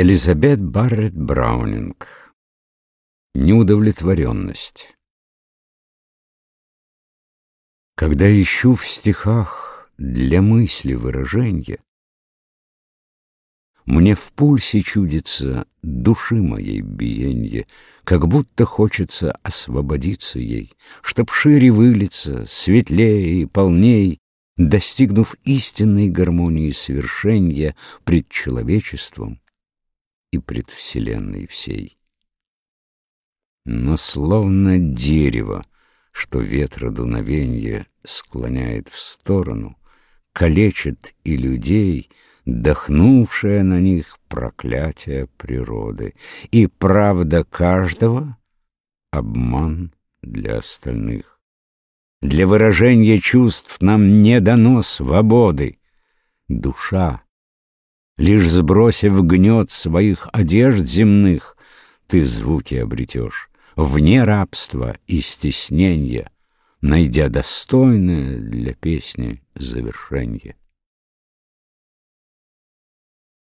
Элизабет Барретт Браунинг. Неудовлетворенность. Когда ищу в стихах для мысли выраженья, Мне в пульсе чудится души моей биенье, Как будто хочется освободиться ей, Чтоб шире вылиться, светлее и полней, Достигнув истинной гармонии совершенья Пред человечеством и пред вселенной всей. Но словно дерево, что ветра дуновенье склоняет в сторону, калечит и людей, дохнувшее на них проклятие природы, и правда каждого — обман для остальных. Для выражения чувств нам не дано свободы. Душа Лишь сбросив гнет своих одежд земных, Ты звуки обретешь вне рабства и стесненья, Найдя достойное для песни завершенье.